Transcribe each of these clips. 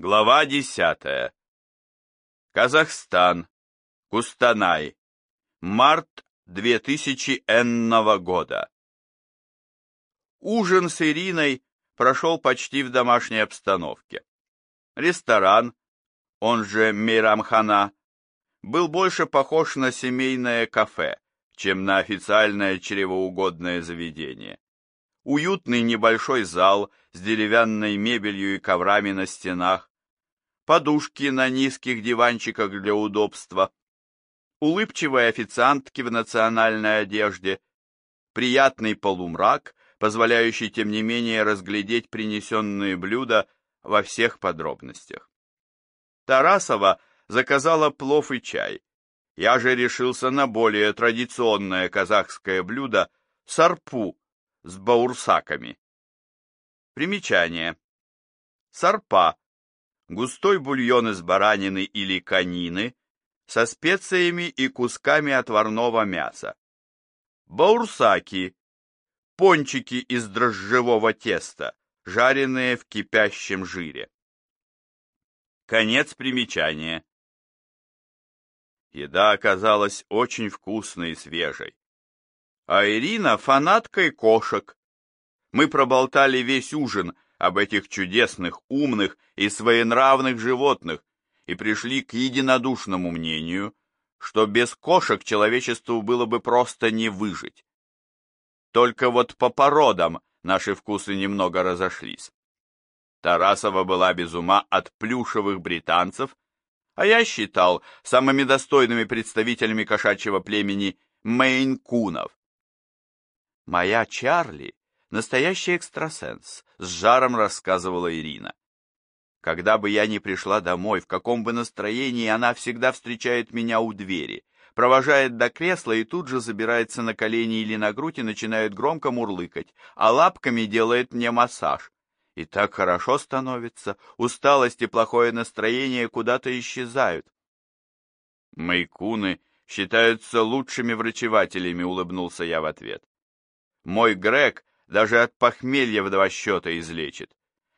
Глава десятая. Казахстан. Кустанай. Март 2000 энного года. Ужин с Ириной прошел почти в домашней обстановке. Ресторан, он же Мейрамхана, был больше похож на семейное кафе, чем на официальное чревоугодное заведение. Уютный небольшой зал с деревянной мебелью и коврами на стенах, подушки на низких диванчиках для удобства, улыбчивые официантки в национальной одежде, приятный полумрак, позволяющий, тем не менее, разглядеть принесенные блюда во всех подробностях. Тарасова заказала плов и чай. Я же решился на более традиционное казахское блюдо – сарпу с баурсаками. Примечание. Сарпа – густой бульон из баранины или конины со специями и кусками отварного мяса. Баурсаки – пончики из дрожжевого теста, жареные в кипящем жире. Конец примечания. Еда оказалась очень вкусной и свежей. А Ирина фанаткой кошек. Мы проболтали весь ужин об этих чудесных, умных и своенравных животных и пришли к единодушному мнению, что без кошек человечеству было бы просто не выжить. Только вот по породам наши вкусы немного разошлись. Тарасова была без ума от плюшевых британцев, а я считал самыми достойными представителями кошачьего племени мейн-кунов. «Моя Чарли — настоящий экстрасенс», — с жаром рассказывала Ирина. «Когда бы я ни пришла домой, в каком бы настроении, она всегда встречает меня у двери, провожает до кресла и тут же забирается на колени или на грудь и начинает громко мурлыкать, а лапками делает мне массаж. И так хорошо становится, усталость и плохое настроение куда-то исчезают. Майкуны считаются лучшими врачевателями, улыбнулся я в ответ. Мой Грег даже от похмелья в два счета излечит.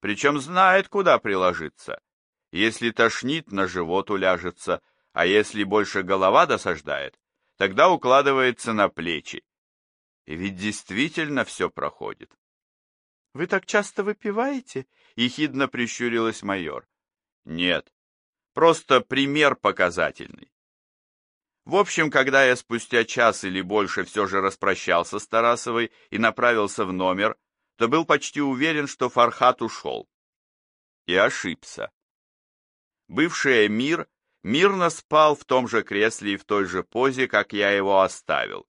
Причем знает, куда приложиться. Если тошнит, на живот уляжется, а если больше голова досаждает, тогда укладывается на плечи. И ведь действительно все проходит. «Вы так часто выпиваете?» — ехидно прищурилась майор. «Нет, просто пример показательный». В общем, когда я спустя час или больше все же распрощался с Тарасовой и направился в номер, то был почти уверен, что Фархат ушел. И ошибся. Бывший эмир мирно спал в том же кресле и в той же позе, как я его оставил.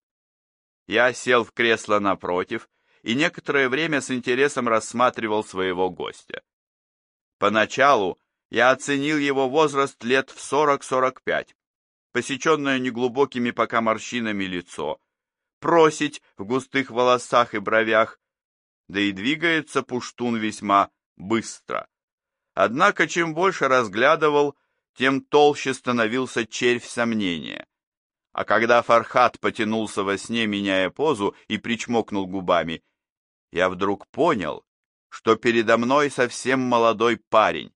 Я сел в кресло напротив и некоторое время с интересом рассматривал своего гостя. Поначалу я оценил его возраст лет в 40-45, посеченное неглубокими пока морщинами лицо, просить в густых волосах и бровях, да и двигается пуштун весьма быстро. Однако, чем больше разглядывал, тем толще становился червь сомнения. А когда Фархат потянулся во сне, меняя позу, и причмокнул губами, я вдруг понял, что передо мной совсем молодой парень.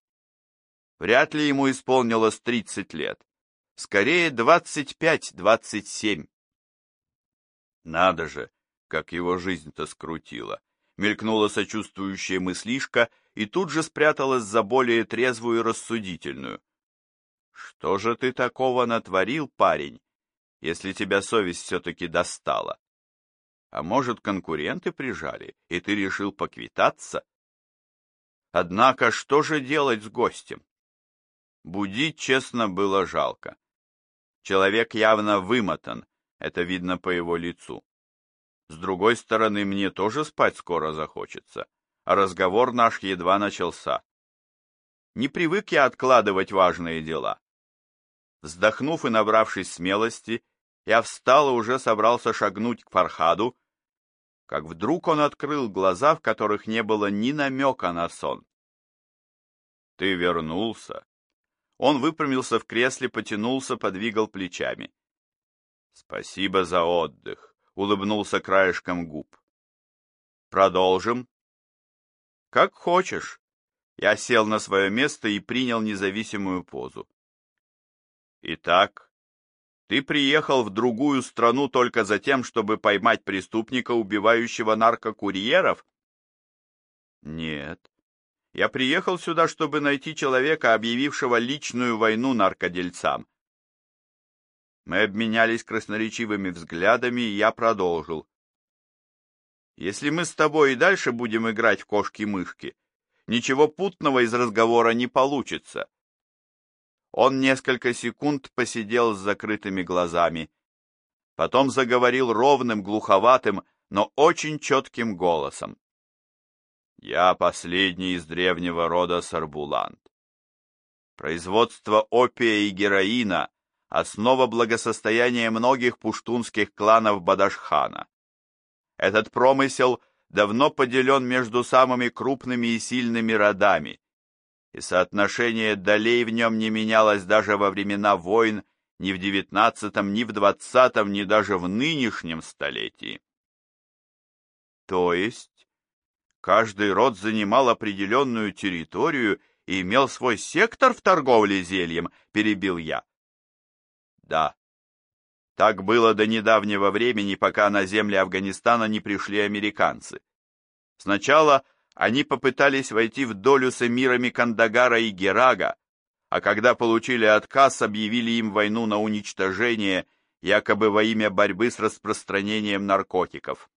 Вряд ли ему исполнилось тридцать лет. Скорее, двадцать пять-двадцать семь. Надо же, как его жизнь-то скрутила. Мелькнула сочувствующая мыслишка и тут же спряталась за более трезвую и рассудительную. Что же ты такого натворил, парень, если тебя совесть все-таки достала? А может, конкуренты прижали, и ты решил поквитаться? Однако, что же делать с гостем? Будить, честно, было жалко. Человек явно вымотан, это видно по его лицу. С другой стороны, мне тоже спать скоро захочется, а разговор наш едва начался. Не привык я откладывать важные дела. Вздохнув и набравшись смелости, я встал и уже собрался шагнуть к Фархаду, как вдруг он открыл глаза, в которых не было ни намека на сон. «Ты вернулся?» Он выпрямился в кресле, потянулся, подвигал плечами. «Спасибо за отдых», — улыбнулся краешком губ. «Продолжим?» «Как хочешь. Я сел на свое место и принял независимую позу. Итак, ты приехал в другую страну только за тем, чтобы поймать преступника, убивающего наркокурьеров? Нет. Я приехал сюда, чтобы найти человека, объявившего личную войну наркодельцам. Мы обменялись красноречивыми взглядами, и я продолжил. Если мы с тобой и дальше будем играть в кошки-мышки, ничего путного из разговора не получится. Он несколько секунд посидел с закрытыми глазами. Потом заговорил ровным, глуховатым, но очень четким голосом. «Я последний из древнего рода Сарбуланд. Производство опия и героина — основа благосостояния многих пуштунских кланов Бадашхана. Этот промысел давно поделен между самыми крупными и сильными родами, и соотношение долей в нем не менялось даже во времена войн ни в девятнадцатом, ни в двадцатом, ни даже в нынешнем столетии. То есть каждый род занимал определенную территорию и имел свой сектор в торговле зельем, перебил я. Да, так было до недавнего времени, пока на земли Афганистана не пришли американцы. Сначала они попытались войти в долю с эмирами Кандагара и Герага, а когда получили отказ, объявили им войну на уничтожение, якобы во имя борьбы с распространением наркотиков.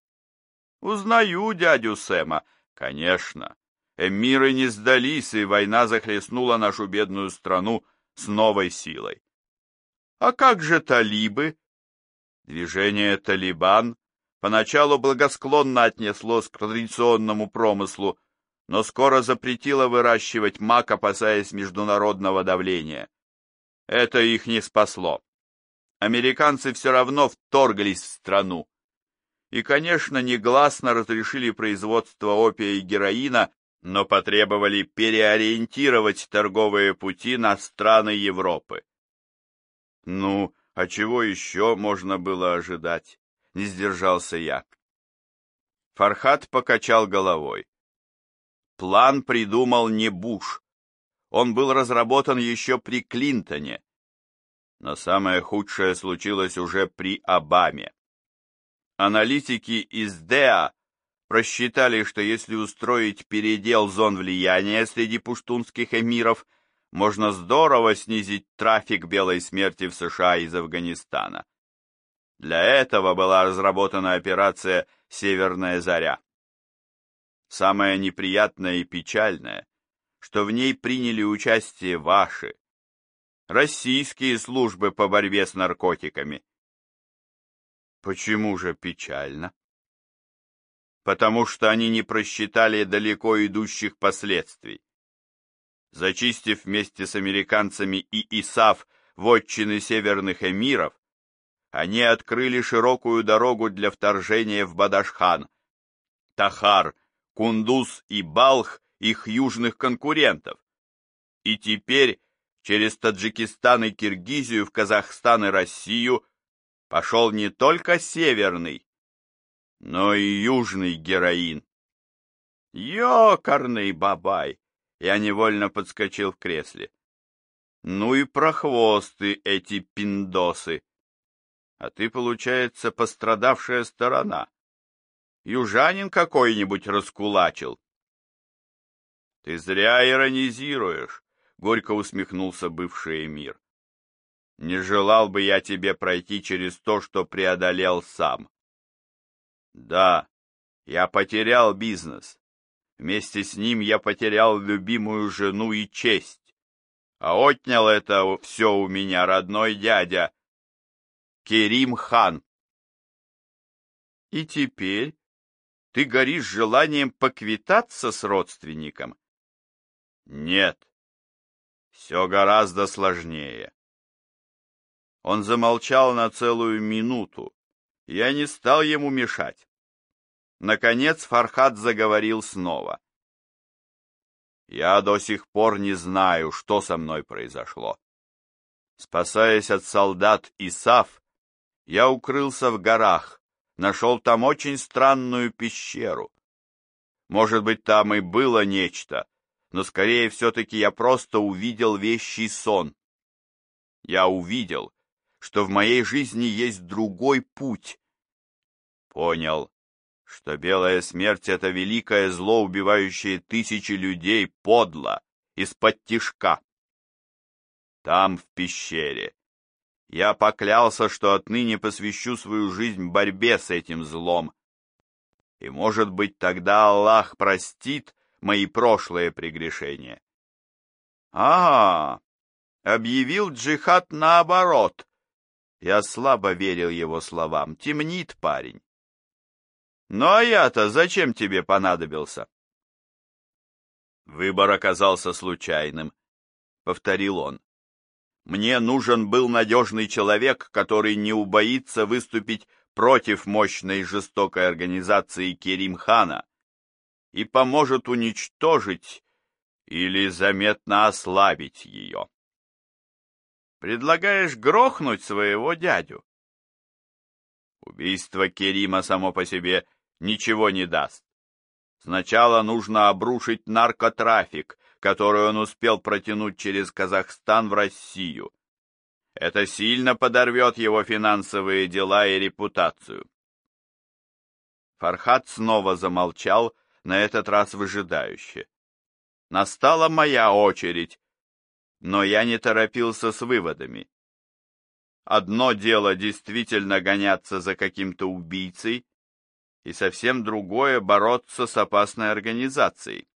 Узнаю дядю Сэма. Конечно. Эмиры не сдались, и война захлестнула нашу бедную страну с новой силой. А как же талибы? Движение «Талибан» поначалу благосклонно отнеслось к традиционному промыслу, но скоро запретило выращивать мак, опасаясь международного давления. Это их не спасло. Американцы все равно вторглись в страну. И, конечно, негласно разрешили производство опия и героина, но потребовали переориентировать торговые пути на страны Европы. Ну, а чего еще можно было ожидать? не сдержался я. Фархат покачал головой. План придумал не Буш. Он был разработан еще при Клинтоне. Но самое худшее случилось уже при Обаме. Аналитики из ДЭА просчитали, что если устроить передел зон влияния среди пуштунских эмиров, можно здорово снизить трафик белой смерти в США из Афганистана. Для этого была разработана операция «Северная заря». Самое неприятное и печальное, что в ней приняли участие ваши, российские службы по борьбе с наркотиками. Почему же печально? Потому что они не просчитали далеко идущих последствий. Зачистив вместе с американцами и ИСАФ вотчины северных эмиров, они открыли широкую дорогу для вторжения в Бадашхан. Тахар, Кундуз и Балх – их южных конкурентов. И теперь через Таджикистан и Киргизию в Казахстан и Россию пошел не только северный, но и южный героин. Ёкарный бабай! Я невольно подскочил в кресле. Ну и прохвосты эти пиндосы! А ты, получается, пострадавшая сторона. Южанин какой-нибудь раскулачил. Ты зря иронизируешь, — горько усмехнулся бывший эмир. Не желал бы я тебе пройти через то, что преодолел сам. Да, я потерял бизнес. Вместе с ним я потерял любимую жену и честь. А отнял это все у меня родной дядя, Керим хан. И теперь ты горишь желанием поквитаться с родственником? Нет, все гораздо сложнее. Он замолчал на целую минуту. Я не стал ему мешать. Наконец Фархад заговорил снова. Я до сих пор не знаю, что со мной произошло. Спасаясь от солдат Исаф, я укрылся в горах, нашел там очень странную пещеру. Может быть, там и было нечто, но скорее все-таки я просто увидел вещий сон. Я увидел, что в моей жизни есть другой путь. Понял, что белая смерть — это великое зло, убивающее тысячи людей подло, из-под тишка. Там, в пещере, я поклялся, что отныне посвящу свою жизнь борьбе с этим злом. И, может быть, тогда Аллах простит мои прошлые прегрешения. А, объявил джихад наоборот. Я слабо верил его словам. Темнит парень. Ну а я-то зачем тебе понадобился? Выбор оказался случайным, повторил он. Мне нужен был надежный человек, который не убоится выступить против мощной жестокой организации Керимхана и поможет уничтожить или заметно ослабить ее. Предлагаешь грохнуть своего дядю? Убийство Керима само по себе ничего не даст. Сначала нужно обрушить наркотрафик, который он успел протянуть через Казахстан в Россию. Это сильно подорвет его финансовые дела и репутацию. Фархат снова замолчал, на этот раз выжидающе. Настала моя очередь, но я не торопился с выводами. Одно дело действительно гоняться за каким-то убийцей, и совсем другое бороться с опасной организацией.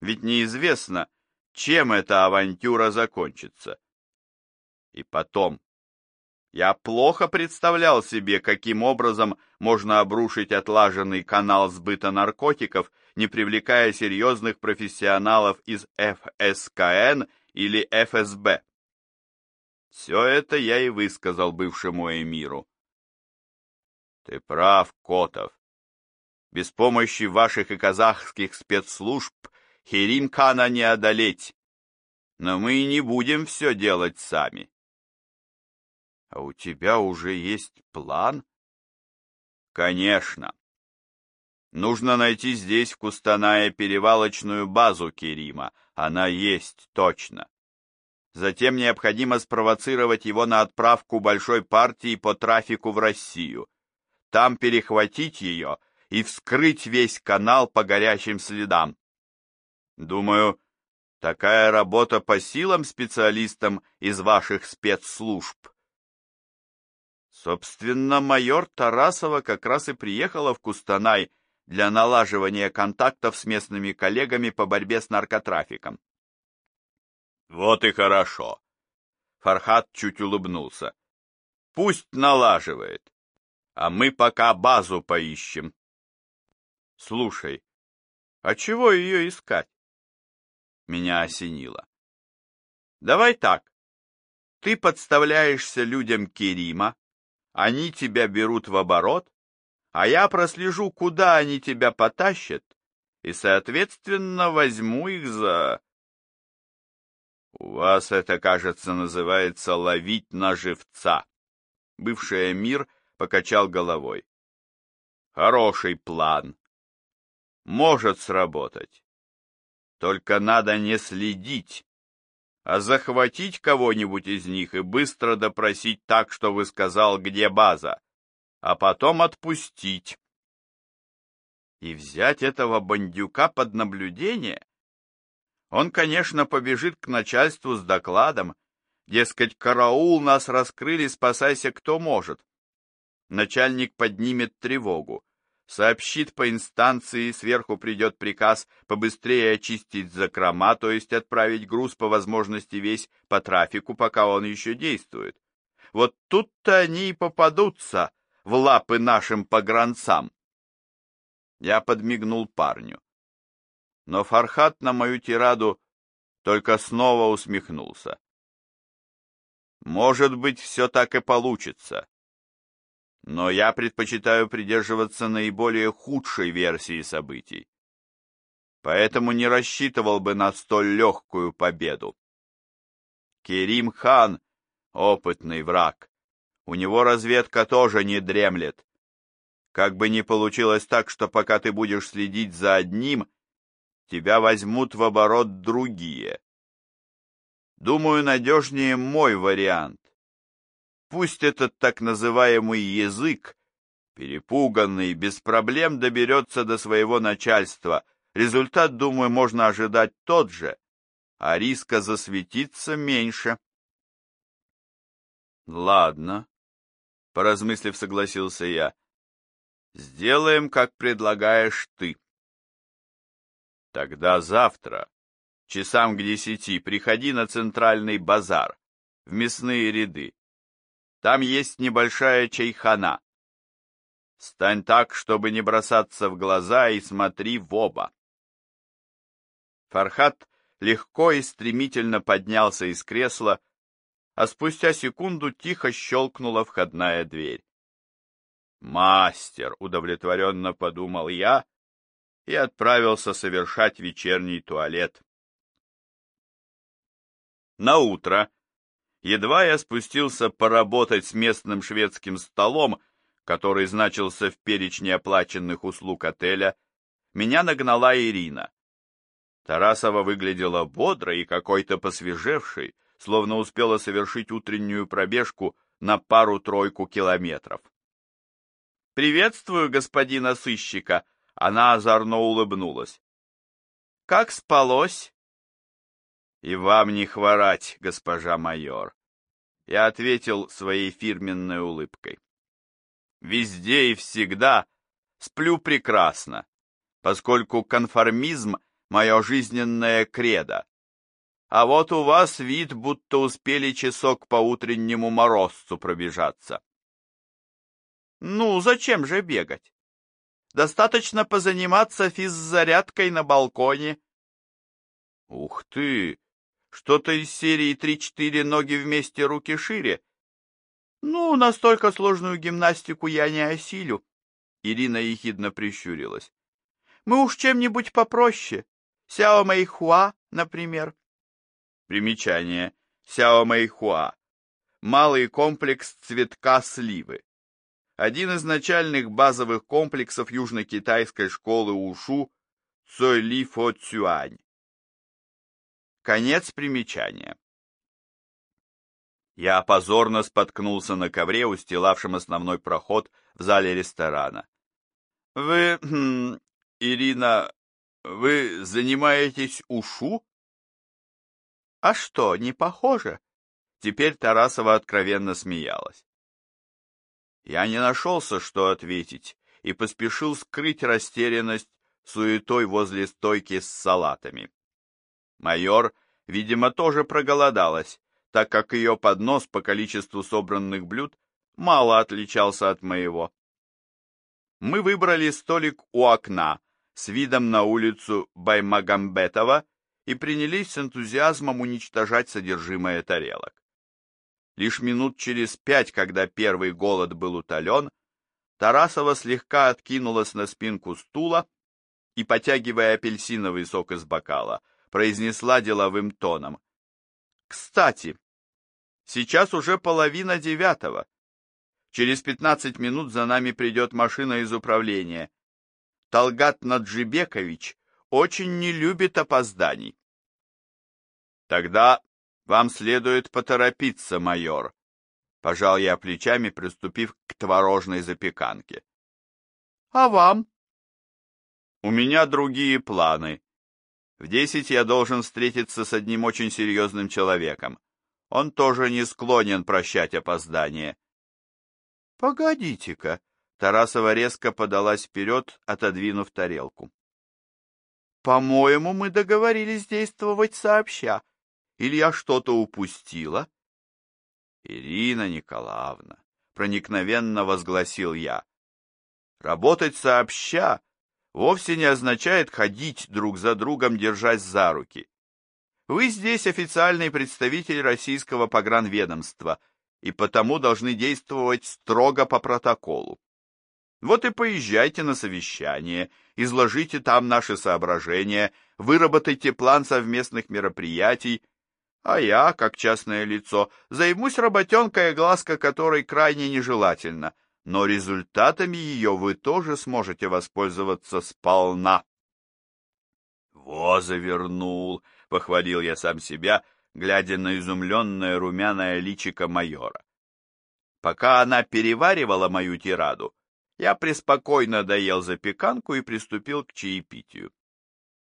Ведь неизвестно, чем эта авантюра закончится. И потом, я плохо представлял себе, каким образом можно обрушить отлаженный канал сбыта наркотиков, не привлекая серьезных профессионалов из ФСКН или ФСБ. Все это я и высказал бывшему эмиру. Ты прав, Котов. Без помощи ваших и казахских спецслужб Херим-Кана не одолеть. Но мы и не будем все делать сами. А у тебя уже есть план? Конечно. Нужно найти здесь, в Кустанае, перевалочную базу Керима. Она есть, точно. Затем необходимо спровоцировать его на отправку большой партии по трафику в Россию. Там перехватить ее и вскрыть весь канал по горячим следам. Думаю, такая работа по силам специалистам из ваших спецслужб. Собственно, майор Тарасова как раз и приехала в Кустанай для налаживания контактов с местными коллегами по борьбе с наркотрафиком. Вот и хорошо. Фархат чуть улыбнулся. Пусть налаживает, а мы пока базу поищем. Слушай, а чего ее искать? Меня осенило. Давай так. Ты подставляешься людям Керима, они тебя берут в оборот, а я прослежу, куда они тебя потащат, и, соответственно, возьму их за... У вас это, кажется, называется ловить на живца. Бывший мир покачал головой. Хороший план. Может сработать. Только надо не следить, а захватить кого-нибудь из них и быстро допросить так, что вы сказал, где база, а потом отпустить. И взять этого бандюка под наблюдение? Он, конечно, побежит к начальству с докладом, дескать, караул, нас раскрыли, спасайся кто может. Начальник поднимет тревогу сообщит по инстанции, сверху придет приказ побыстрее очистить закрома, то есть отправить груз по возможности весь по трафику, пока он еще действует. Вот тут-то они и попадутся в лапы нашим погранцам. Я подмигнул парню. Но Фархат на мою тираду только снова усмехнулся. Может быть, все так и получится но я предпочитаю придерживаться наиболее худшей версии событий. Поэтому не рассчитывал бы на столь легкую победу. Керим хан — опытный враг. У него разведка тоже не дремлет. Как бы ни получилось так, что пока ты будешь следить за одним, тебя возьмут в оборот другие. Думаю, надежнее мой вариант. Пусть этот так называемый язык, перепуганный, без проблем доберется до своего начальства. Результат, думаю, можно ожидать тот же, а риска засветиться меньше. Ладно, поразмыслив, согласился я. Сделаем, как предлагаешь ты. Тогда завтра часам к десяти приходи на центральный базар, в мясные ряды. Там есть небольшая чайхана. Стань так, чтобы не бросаться в глаза, и смотри в оба. Фархат легко и стремительно поднялся из кресла, а спустя секунду тихо щелкнула входная дверь. «Мастер!» — удовлетворенно подумал я и отправился совершать вечерний туалет. На утро, едва я спустился поработать с местным шведским столом, который значился в перечне оплаченных услуг отеля, меня нагнала Ирина. Тарасова выглядела бодро и какой-то посвежевшей, словно успела совершить утреннюю пробежку на пару-тройку километров. «Приветствую, господина сыщика!» Она озорно улыбнулась. «Как спалось?» «И вам не хворать, госпожа майор!» Я ответил своей фирменной улыбкой. «Везде и всегда сплю прекрасно, поскольку конформизм — мое жизненное кредо. А вот у вас вид, будто успели часок по утреннему морозцу пробежаться». «Ну, зачем же бегать? Достаточно позаниматься физзарядкой на балконе». «Ух ты! Что-то из серии «Три-четыре ноги вместе, руки шире». «Ну, настолько сложную гимнастику я не осилю», — Ирина ехидно прищурилась. «Мы уж чем-нибудь попроще. Сяо Мэйхуа, например». Примечание. Сяо Мэйхуа. Малый комплекс цветка сливы. Один из начальных базовых комплексов южно-китайской школы Ушу Цой Ли Фо Цюань. Конец примечания. Я позорно споткнулся на ковре, устилавшем основной проход в зале ресторана. «Вы, хм, Ирина, вы занимаетесь ушу?» «А что, не похоже?» Теперь Тарасова откровенно смеялась. Я не нашелся, что ответить, и поспешил скрыть растерянность суетой возле стойки с салатами. Майор, видимо, тоже проголодалась, так как ее поднос по количеству собранных блюд мало отличался от моего. Мы выбрали столик у окна с видом на улицу Баймагамбетова и принялись с энтузиазмом уничтожать содержимое тарелок. Лишь минут через пять, когда первый голод был утолен, Тарасова слегка откинулась на спинку стула и, потягивая апельсиновый сок из бокала, произнесла деловым тоном. «Кстати, сейчас уже половина девятого. Через пятнадцать минут за нами придет машина из управления. Талгат Наджибекович очень не любит опозданий». «Тогда вам следует поторопиться, майор», — пожал я плечами, приступив к творожной запеканке. «А вам?» «У меня другие планы», в десять я должен встретиться с одним очень серьезным человеком. Он тоже не склонен прощать опоздание. Погодите-ка. Тарасова резко подалась вперед, отодвинув тарелку. По-моему, мы договорились действовать сообща. Или я что-то упустила? Ирина Николаевна, проникновенно возгласил я. Работать сообща вовсе не означает ходить друг за другом, держась за руки. Вы здесь официальный представитель российского погранведомства и потому должны действовать строго по протоколу. Вот и поезжайте на совещание, изложите там наши соображения, выработайте план совместных мероприятий, а я, как частное лицо, займусь работенкой, глазка которой крайне нежелательна — но результатами ее вы тоже сможете воспользоваться сполна. «Во завернул!» — похвалил я сам себя, глядя на изумленное румяное личико майора. Пока она переваривала мою тираду, я преспокойно доел запеканку и приступил к чаепитию.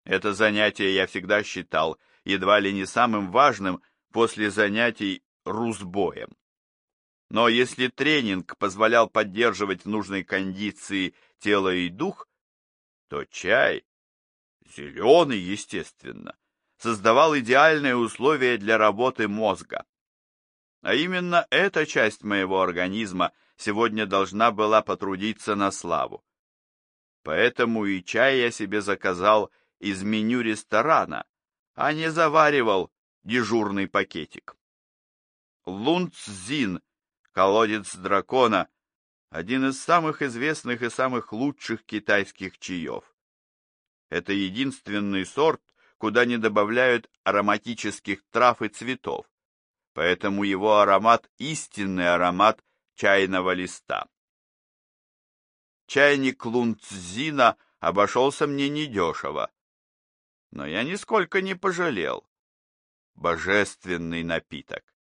Это занятие я всегда считал едва ли не самым важным после занятий русбоем. Но если тренинг позволял поддерживать в нужной кондиции тело и дух, то чай, зеленый, естественно, создавал идеальные условия для работы мозга. А именно эта часть моего организма сегодня должна была потрудиться на славу. Поэтому и чай я себе заказал из меню ресторана, а не заваривал дежурный пакетик. Лунцзин, колодец дракона, один из самых известных и самых лучших китайских чаев. Это единственный сорт, куда не добавляют ароматических трав и цветов, поэтому его аромат – истинный аромат чайного листа. Чайник лунцзина обошелся мне недешево, но я нисколько не пожалел. Божественный напиток.